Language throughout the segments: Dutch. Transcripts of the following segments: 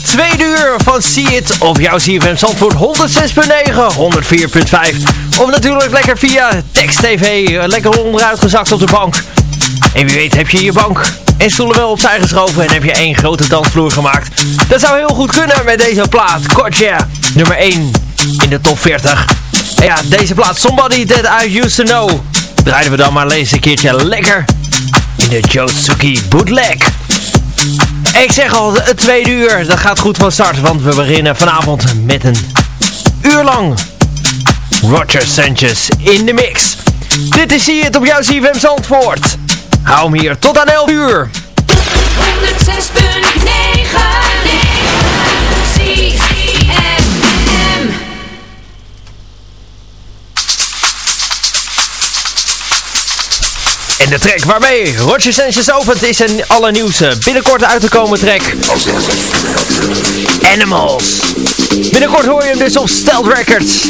zeggen, tweede uur van See It op jouw CFM Zandvoort 106.9, 104.5. Of natuurlijk lekker via Text TV, lekker onderuit gezakt op de bank. En wie weet heb je je bank en stoelen wel opzij geschoven en heb je één grote dansvloer gemaakt. Dat zou heel goed kunnen met deze plaat, Gotcha, nummer 1 in de top 40. En ja, deze plaat, Somebody That I Used To Know, draaien we dan maar eens een keertje lekker in de Josuki Bootleg. Ik zeg al, het tweede uur, dat gaat goed van start, want we beginnen vanavond met een uur lang Roger Sanchez in de mix. Dit is hier het op jouw CFM Zandvoort. Hou hem hier tot aan 11 uur. 106.9 En de track waarmee Roger Sanchez opent is een allernieuwste binnenkort uit te komen track. Animals. Binnenkort hoor je hem dus op Stealth Records.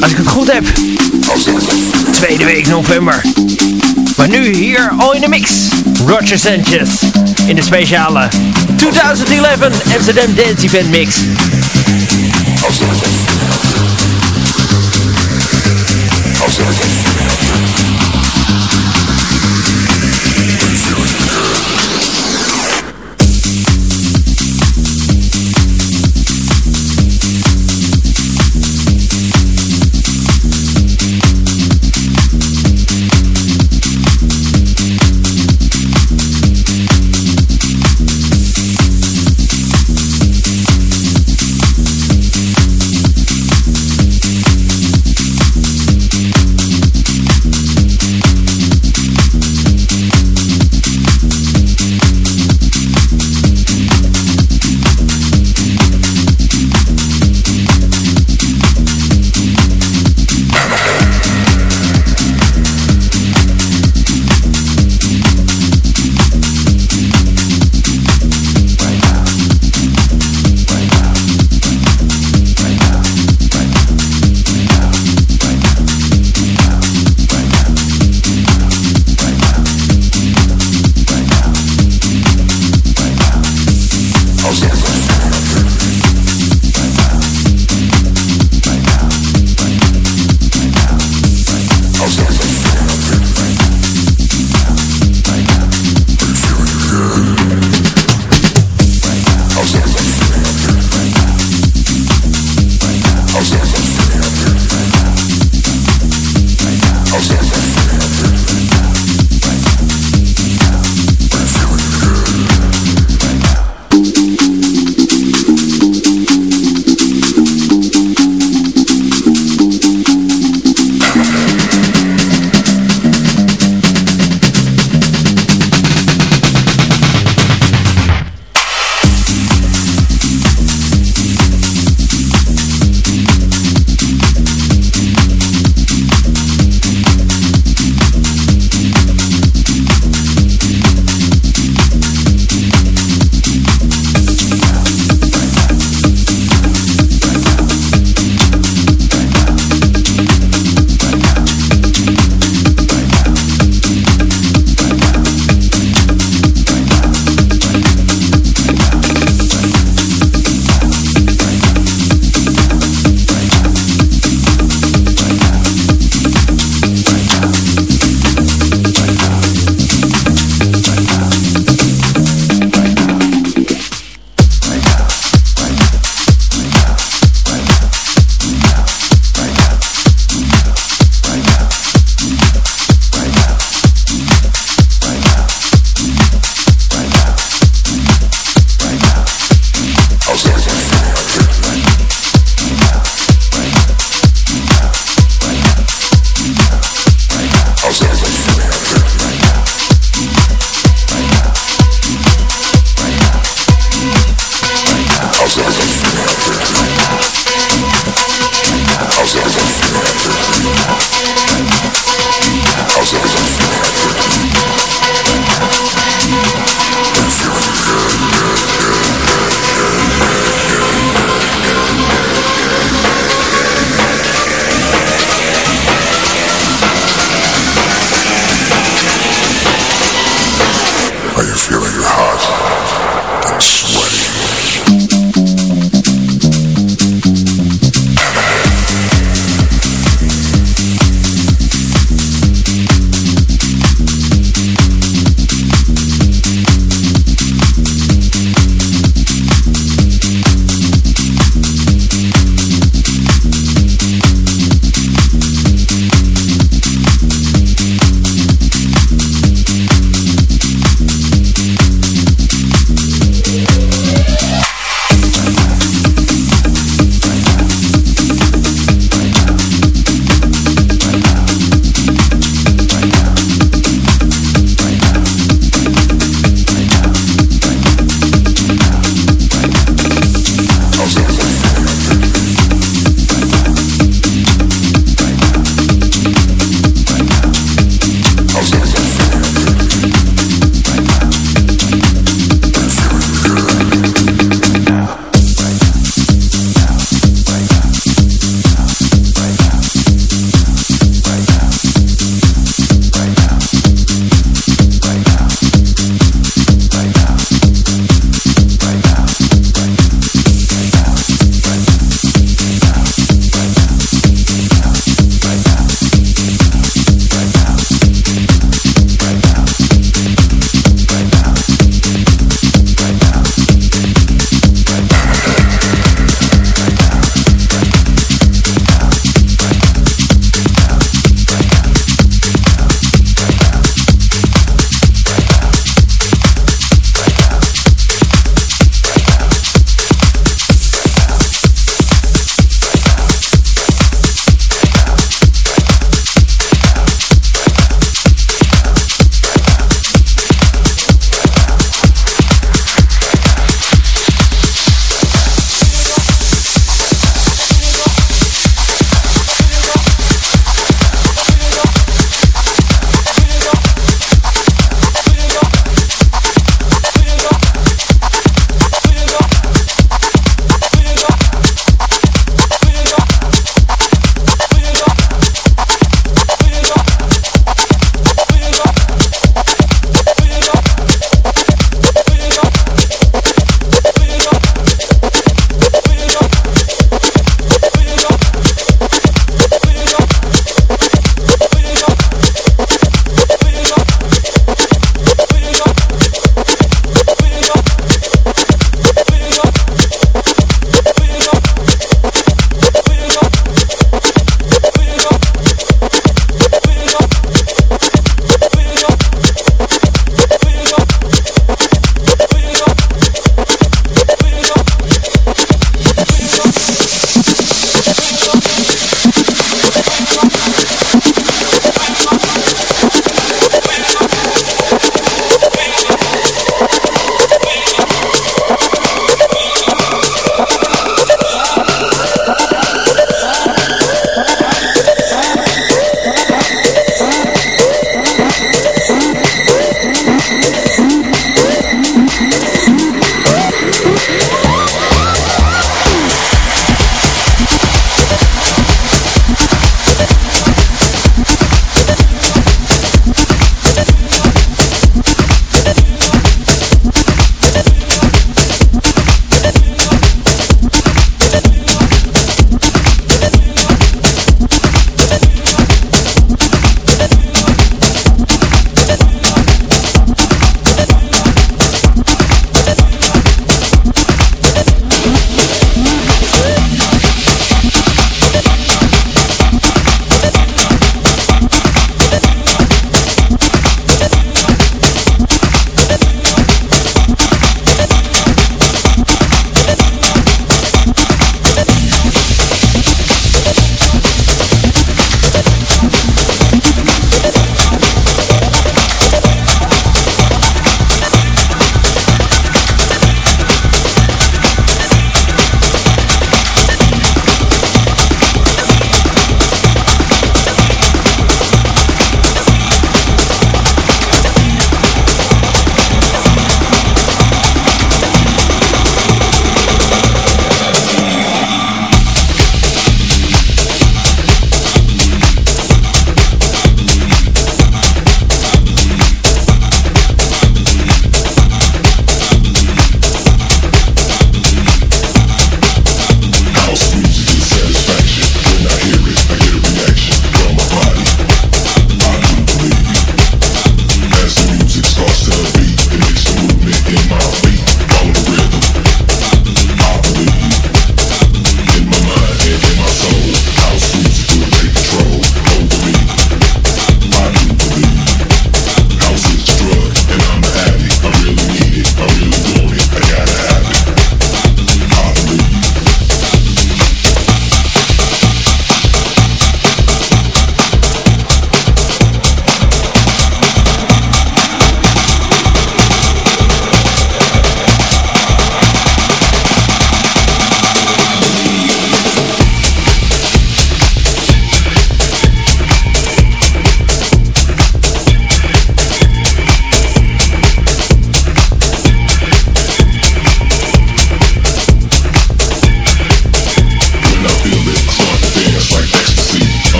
Als ik het goed heb. Tweede week november. Maar nu hier al in de mix. Roger Sanchez. In de speciale 2011 Amsterdam Dance Event Mix.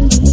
Mm-hmm.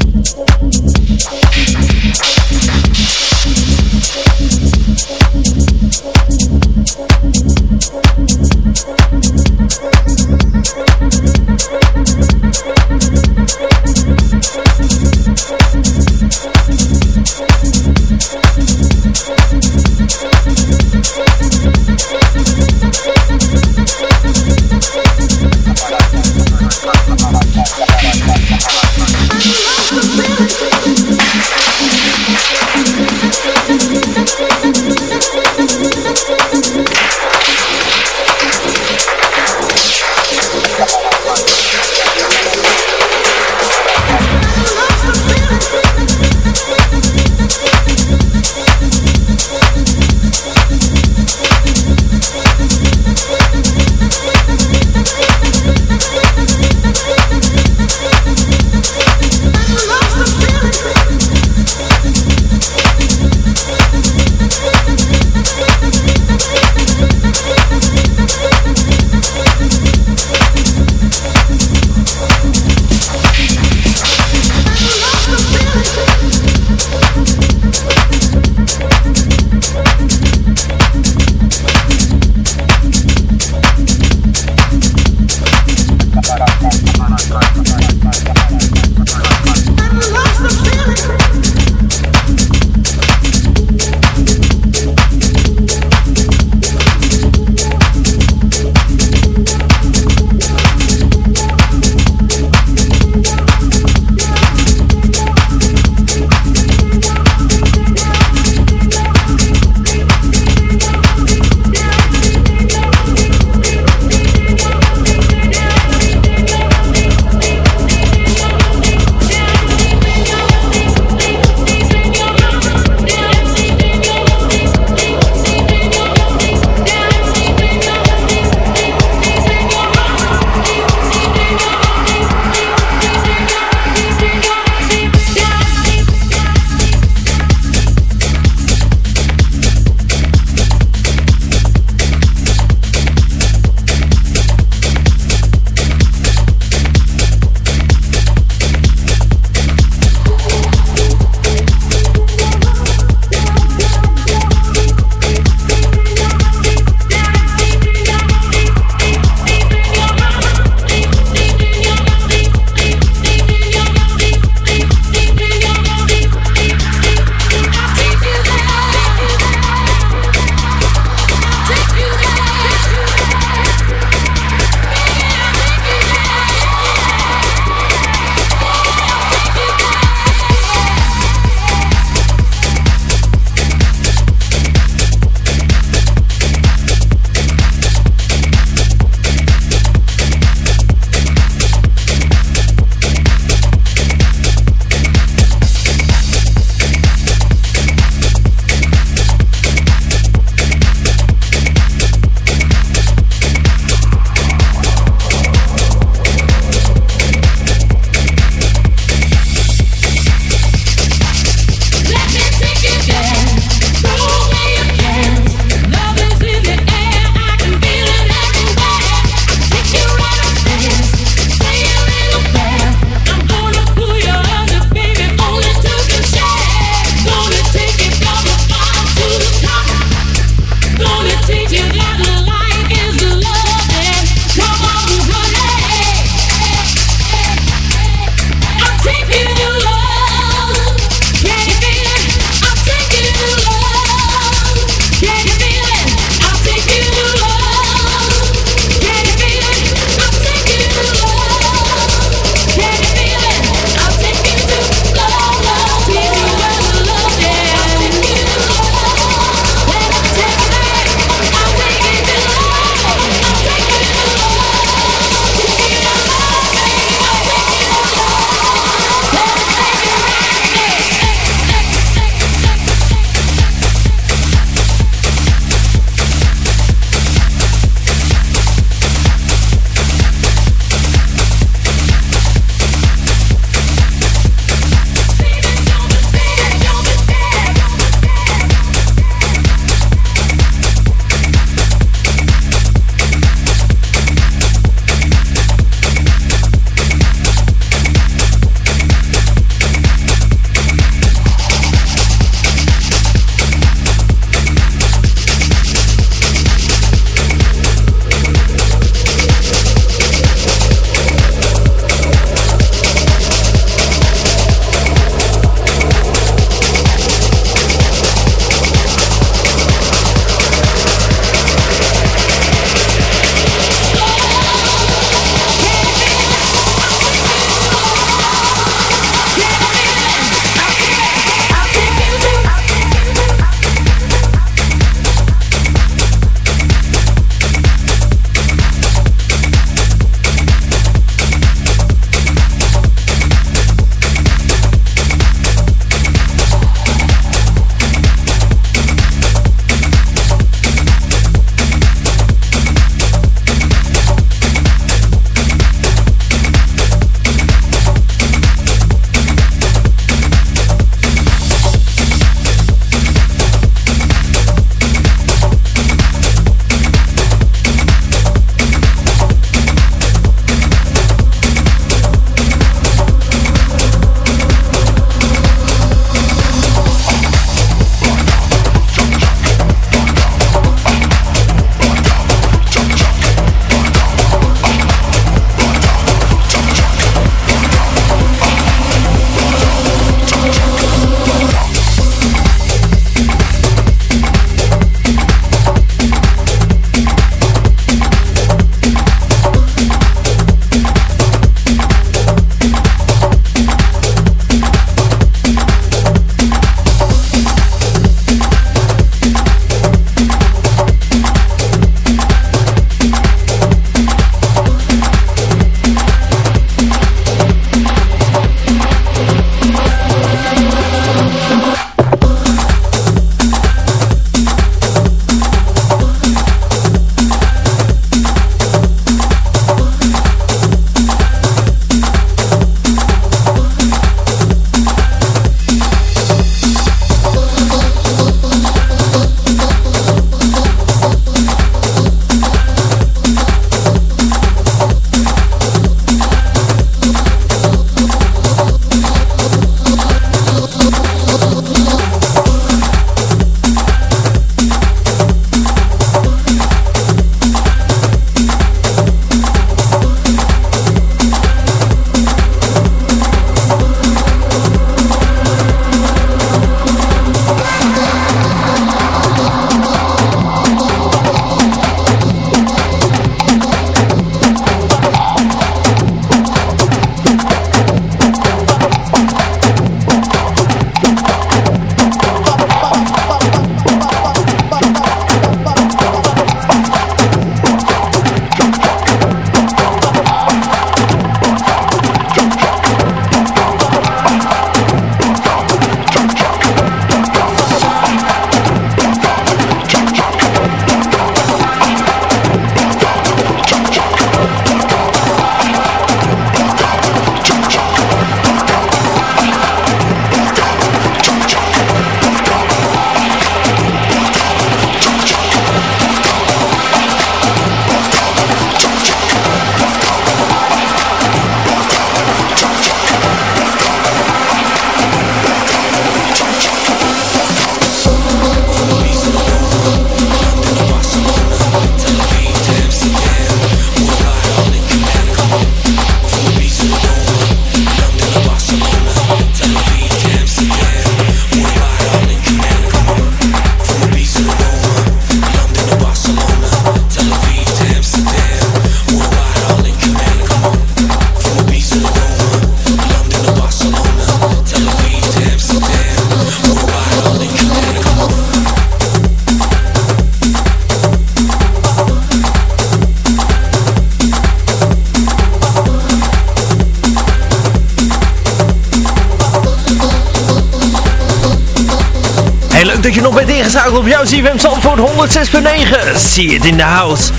Je nog bent ingeschakeld op jouw CFM Zandvoort 106.9. See it in the house.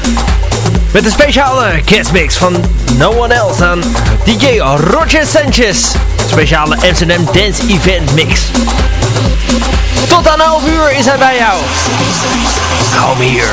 Met een speciale guestmix van No One Else aan DJ Roger Sanchez. Speciale Amsterdam Dance Event Mix. Tot aan 11 uur is hij bij jou. Hou me hier.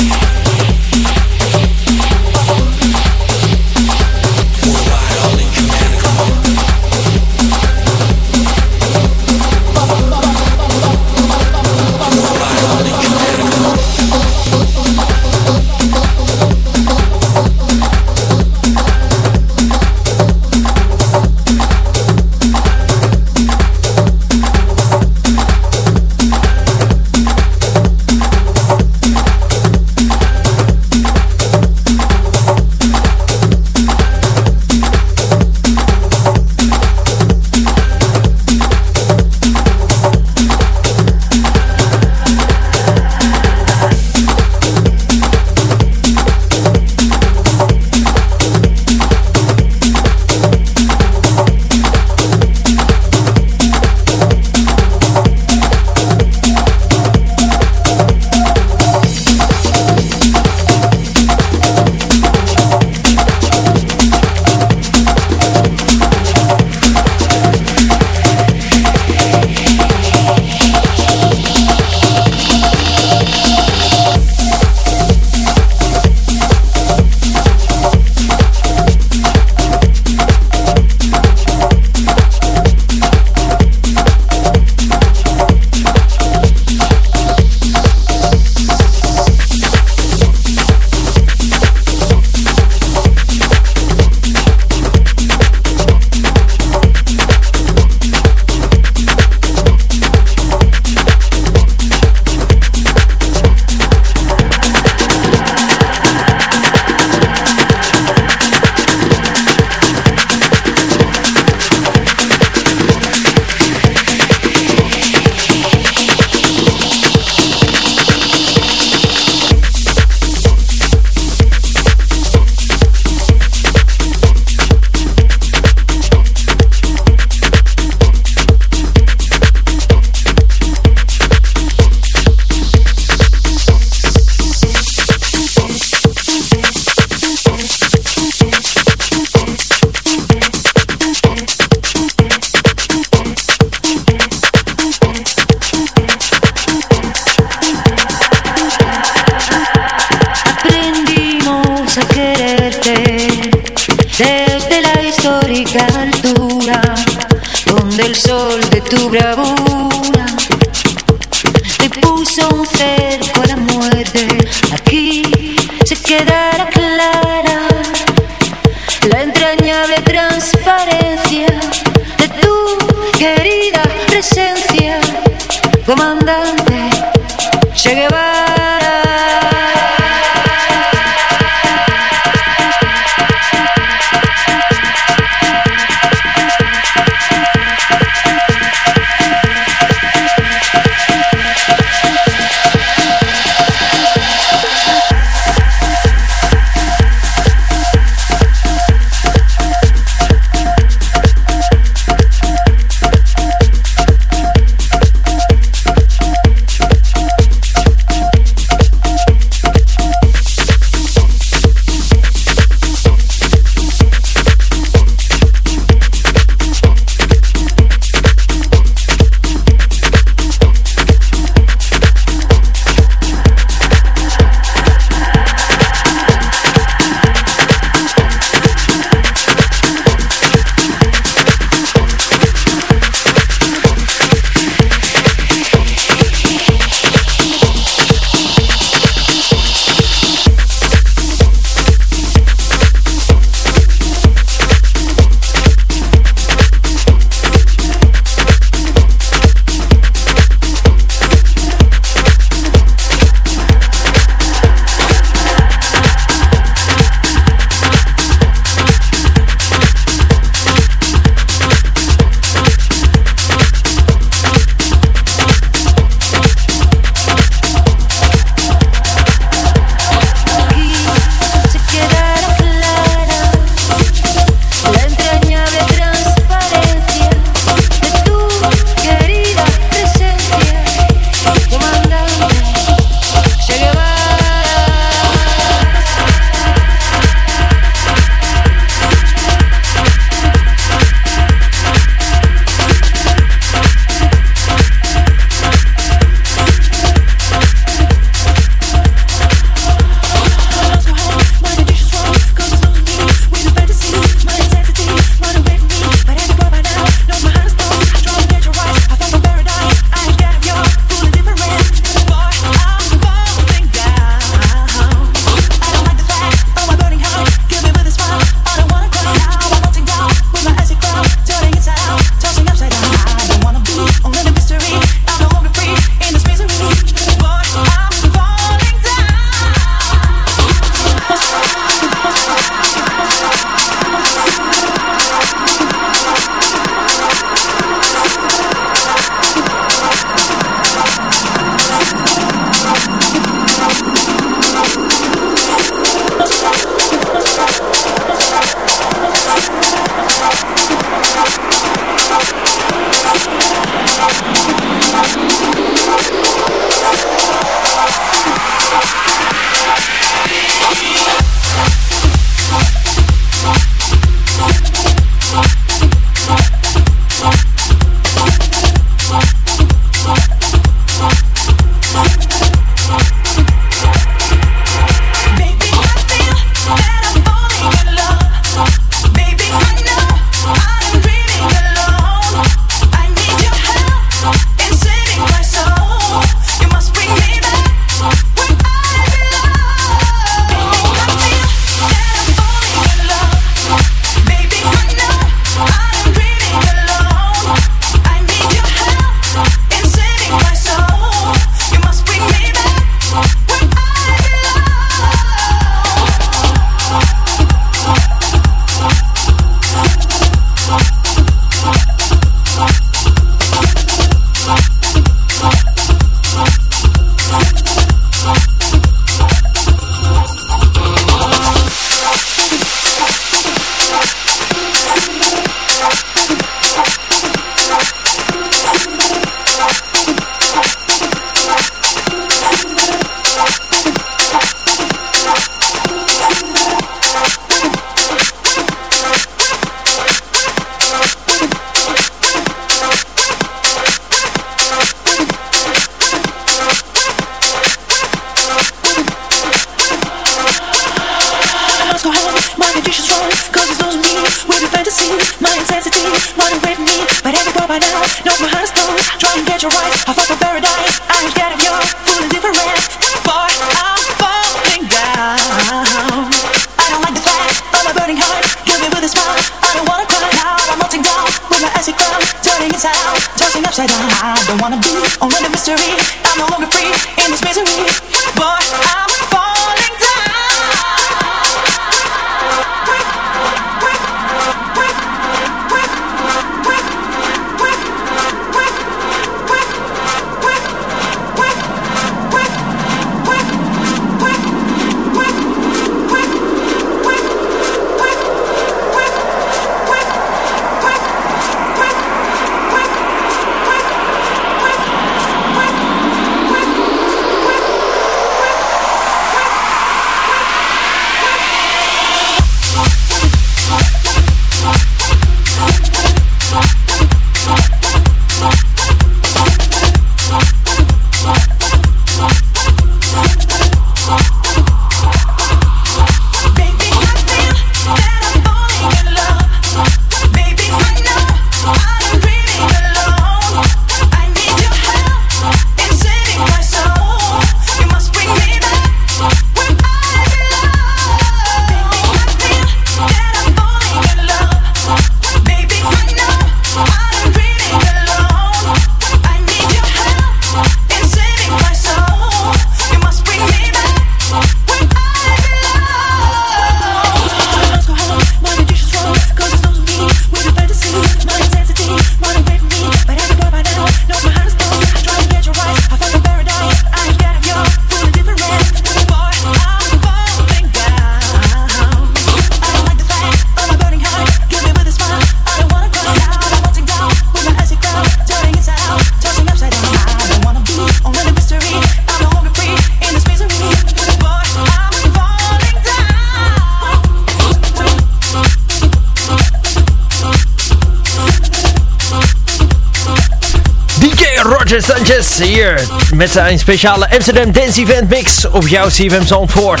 Hier met zijn speciale Amsterdam Dance Event Mix op jouw CFM Zandvoort.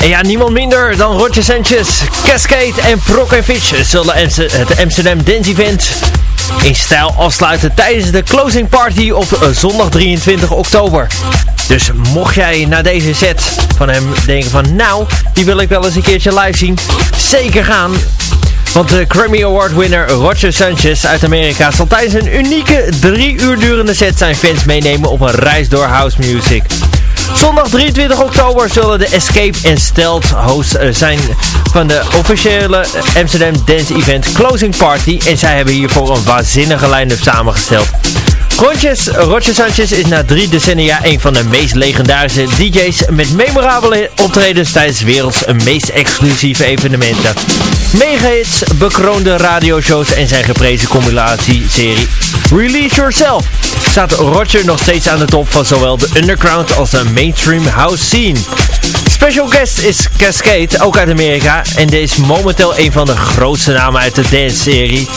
En ja, niemand minder dan Roger Sanchez, Cascade en Prok Fitch zullen het Amsterdam Dance Event in stijl afsluiten tijdens de closing party op zondag 23 oktober. Dus mocht jij na deze set van hem denken van nou, die wil ik wel eens een keertje live zien, zeker gaan. Want de Grammy Award winner Roger Sanchez uit Amerika zal tijdens een unieke drie uur durende set zijn fans meenemen op een reis door house music. Zondag 23 oktober zullen de Escape en Stealth hosts eh, zijn van de officiële Amsterdam Dance Event Closing Party. En zij hebben hiervoor een waanzinnige line-up samengesteld. Roger Sanchez is na drie decennia een van de meest legendarische DJ's met memorabele optredens tijdens werelds meest exclusieve evenementen. Mega-hits, bekroonde radioshows en zijn geprezen compilatieserie Release Yourself staat Roger nog steeds aan de top van zowel de underground als de mainstream house scene. Special guest is Cascade, ook uit Amerika, en deze is momenteel een van de grootste namen uit de dance-serie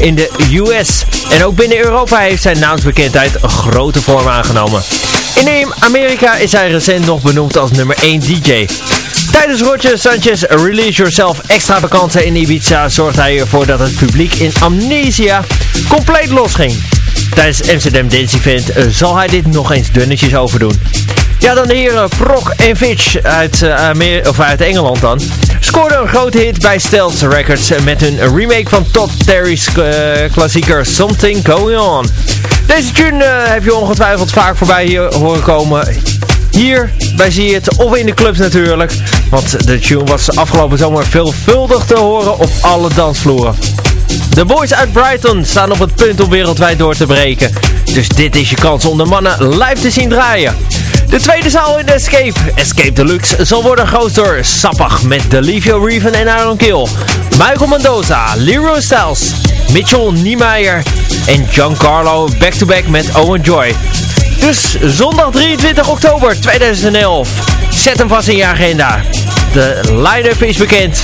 in de US. En ook binnen Europa heeft zijn naamsbekendheid een grote vorm aangenomen. In Amerika is hij recent nog benoemd als nummer 1 DJ. Tijdens Roger Sanchez Release Yourself extra vakantie in Ibiza zorgt hij ervoor dat het publiek in Amnesia compleet losging. Tijdens Amsterdam Dance Event zal hij dit nog eens dunnetjes overdoen. Ja, dan de heren Proc en Fitch uit, uh, of uit Engeland dan. Scoorden een grote hit bij Stealth Records met hun remake van Todd Terry's uh, klassieker Something Going On. Deze tune heb je ongetwijfeld vaak voorbij hier horen komen. Hier bij Zie het of in de clubs natuurlijk. Want de tune was afgelopen zomer veelvuldig te horen op alle dansvloeren. De boys uit Brighton staan op het punt om wereldwijd door te breken. Dus dit is je kans om de mannen live te zien draaien. De tweede zaal in Escape, Escape Deluxe, zal worden gehost door Sappach met Delivio Reven en Aaron Kill. Michael Mendoza, Leroy Styles, Mitchell Niemeyer en Giancarlo back-to-back met Owen Joy. Dus zondag 23 oktober 2011. Zet hem vast in je agenda. De line-up is bekend.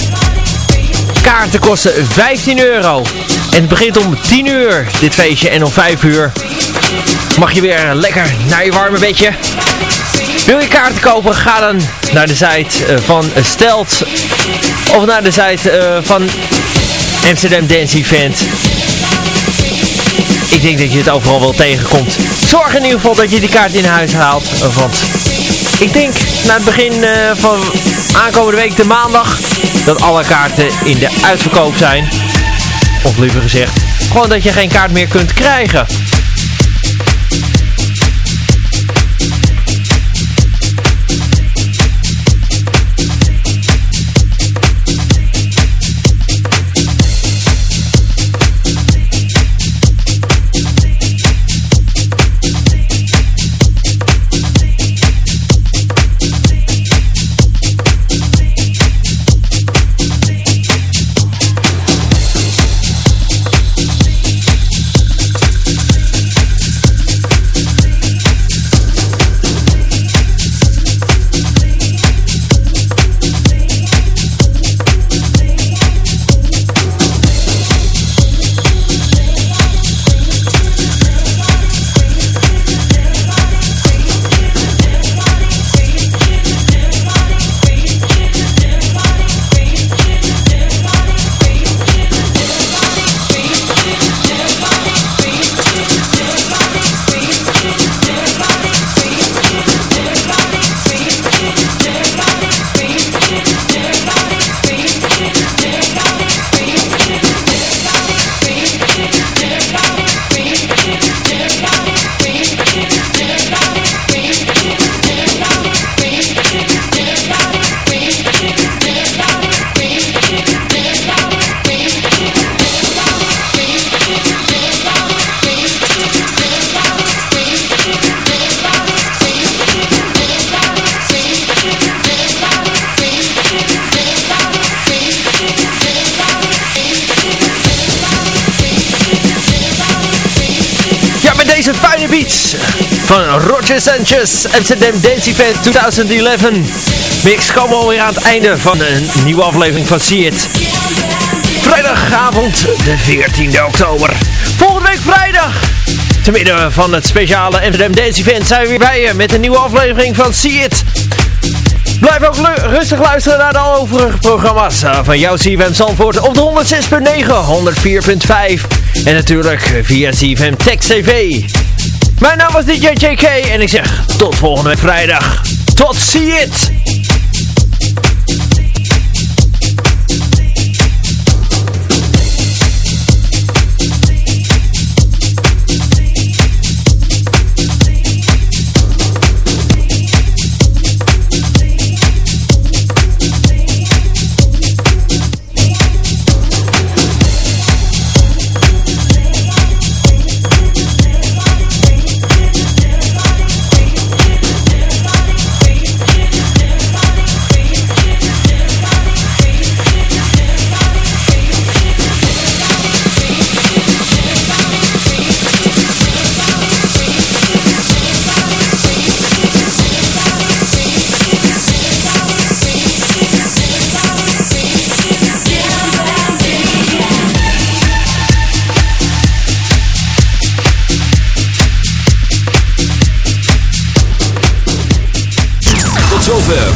Kaarten kosten 15 euro. En het begint om 10 uur, dit feestje. En om 5 uur mag je weer lekker naar je warme bedje. Wil je kaarten kopen, ga dan naar de site eh, van Stelt. Of naar de site eh, van Amsterdam Dance Event. Ik denk dat je het overal wel tegenkomt. Zorg in ieder geval dat je die kaart in huis haalt. Want ik denk na het begin van aankomende week de maandag dat alle kaarten in de uitverkoop zijn. Of liever gezegd, gewoon dat je geen kaart meer kunt krijgen. Van Roger Sanchez, Amsterdam Dance Event 2011. Mix komen we alweer aan het einde van een nieuwe aflevering van See It. Vrijdagavond, de 14e oktober. Volgende week vrijdag Te midden van het speciale Amsterdam Dance Event zijn we weer bij je met een nieuwe aflevering van See It. Blijf ook rustig luisteren naar de overige programma's uh, van jouw CFM Zandvoort op de 106.9, 104.5 en natuurlijk via CFM Text TV. Mijn naam is DJ JK en ik zeg tot volgende week vrijdag. Tot See